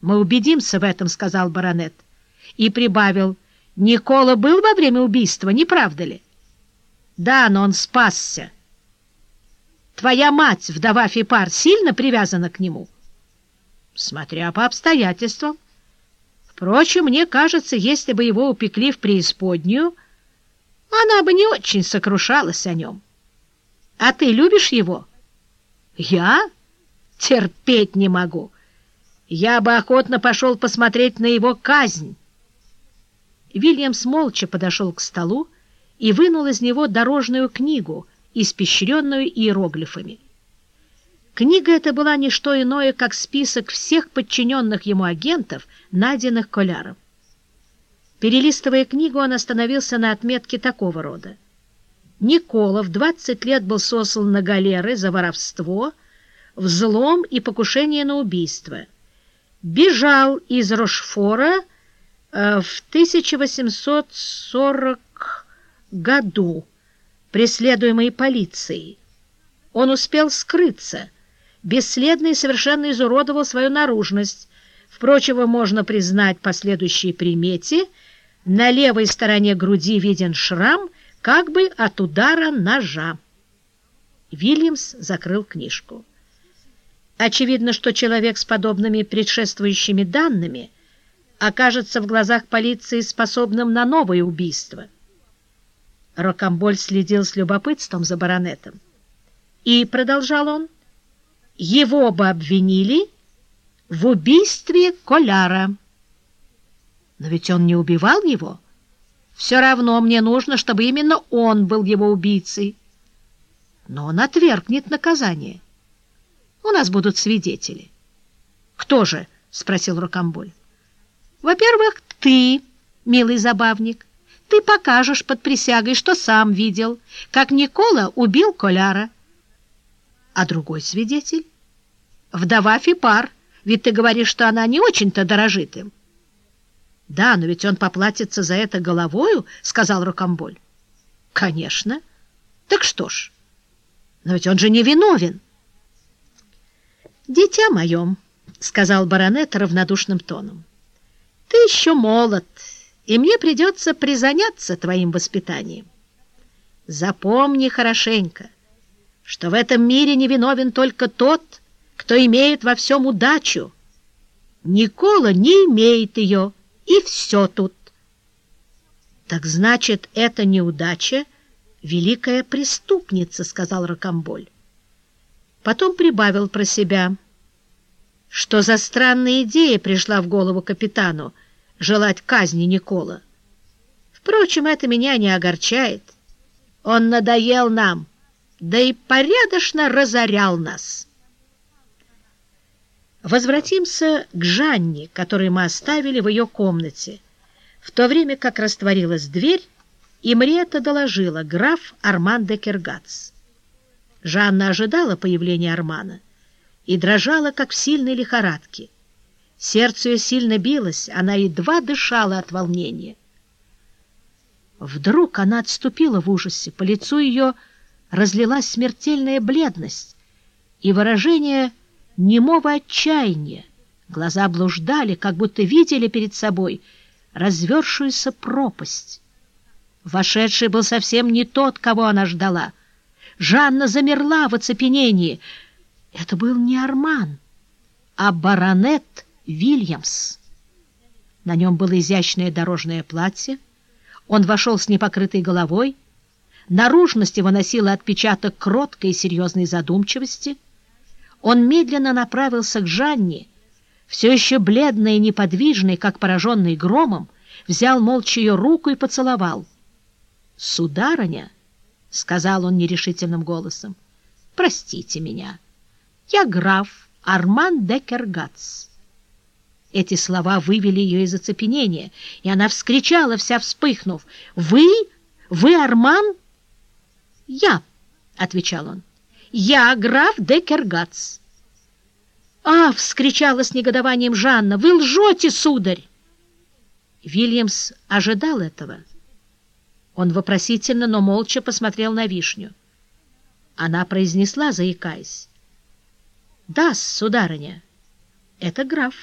«Мы убедимся в этом», — сказал баронет. И прибавил, «Никола был во время убийства, не правда ли?» «Да, но он спасся». «Твоя мать, вдова Фипар, сильно привязана к нему?» «Смотря по обстоятельствам. Впрочем, мне кажется, если бы его упекли в преисподнюю, она бы не очень сокрушалась о нем. А ты любишь его?» «Я? Терпеть не могу» я бы охотно пошел посмотреть на его казнь. Вильямс молча подошел к столу и вынул из него дорожную книгу, испещренную иероглифами. Книга эта была не что иное, как список всех подчиненных ему агентов, найденных Коляром. Перелистывая книгу, он остановился на отметке такого рода. Никола в 20 лет был сослан на галеры за воровство, взлом и покушение на убийство — бежал из Рошфора э, в 1840 году, преследуемый полицией. Он успел скрыться, бесследно и совершенно изуродовал свою наружность. Впрочем, можно признать по следующей примете. На левой стороне груди виден шрам, как бы от удара ножа. Вильямс закрыл книжку. Очевидно, что человек с подобными предшествующими данными окажется в глазах полиции способным на новое убийство. Рокамболь следил с любопытством за баронетом. И, продолжал он, его бы обвинили в убийстве Коляра. Но ведь он не убивал его. Все равно мне нужно, чтобы именно он был его убийцей. Но он отвергнет наказание. У нас будут свидетели. — Кто же? — спросил Рокомболь. — Во-первых, ты, милый забавник. Ты покажешь под присягой, что сам видел, как Никола убил Коляра. А другой свидетель? Вдова Фипар, ведь ты говоришь, что она не очень-то дорожит им. — Да, но ведь он поплатится за это головою, — сказал Рокомболь. — Конечно. Так что ж, но ведь он же не виновен. — «Дитя моем», — сказал баронет равнодушным тоном, — «ты еще молод, и мне придется призаняться твоим воспитанием. Запомни хорошенько, что в этом мире не виновен только тот, кто имеет во всем удачу. Никола не имеет ее, и все тут. Так значит, это неудача — великая преступница, — сказал Рокомболь. Потом прибавил про себя, что за странная идея пришла в голову капитану желать казни Никола. Впрочем, это меня не огорчает. Он надоел нам, да и порядочно разорял нас. Возвратимся к Жанне, которую мы оставили в ее комнате, в то время как растворилась дверь, и Мриетта доложила граф Арман де Кергац. Жанна ожидала появления Армана и дрожала, как в сильной лихорадке. Сердце ее сильно билось, она едва дышала от волнения. Вдруг она отступила в ужасе, по лицу ее разлилась смертельная бледность и выражение немого отчаяния. Глаза блуждали, как будто видели перед собой развершуюся пропасть. Вошедший был совсем не тот, кого она ждала — Жанна замерла в оцепенении. Это был не Арман, а баронет Вильямс. На нем было изящное дорожное платье. Он вошел с непокрытой головой. Наружность его носила отпечаток кроткой и серьезной задумчивости. Он медленно направился к Жанне, все еще бледный и неподвижный, как пораженный громом, взял молча ее руку и поцеловал. «Сударыня!» — сказал он нерешительным голосом. — Простите меня. Я граф Арман де Кергац. Эти слова вывели ее из оцепенения, и она вскричала, вся вспыхнув. — Вы? Вы Арман? — Я, — отвечал он. — Я граф де Кергац. — А! — вскричала с негодованием Жанна. — Вы лжете, сударь! Вильямс ожидал этого. — он вопросительно, но молча посмотрел на вишню. Она произнесла, заикаясь. — Да, сударыня, это граф.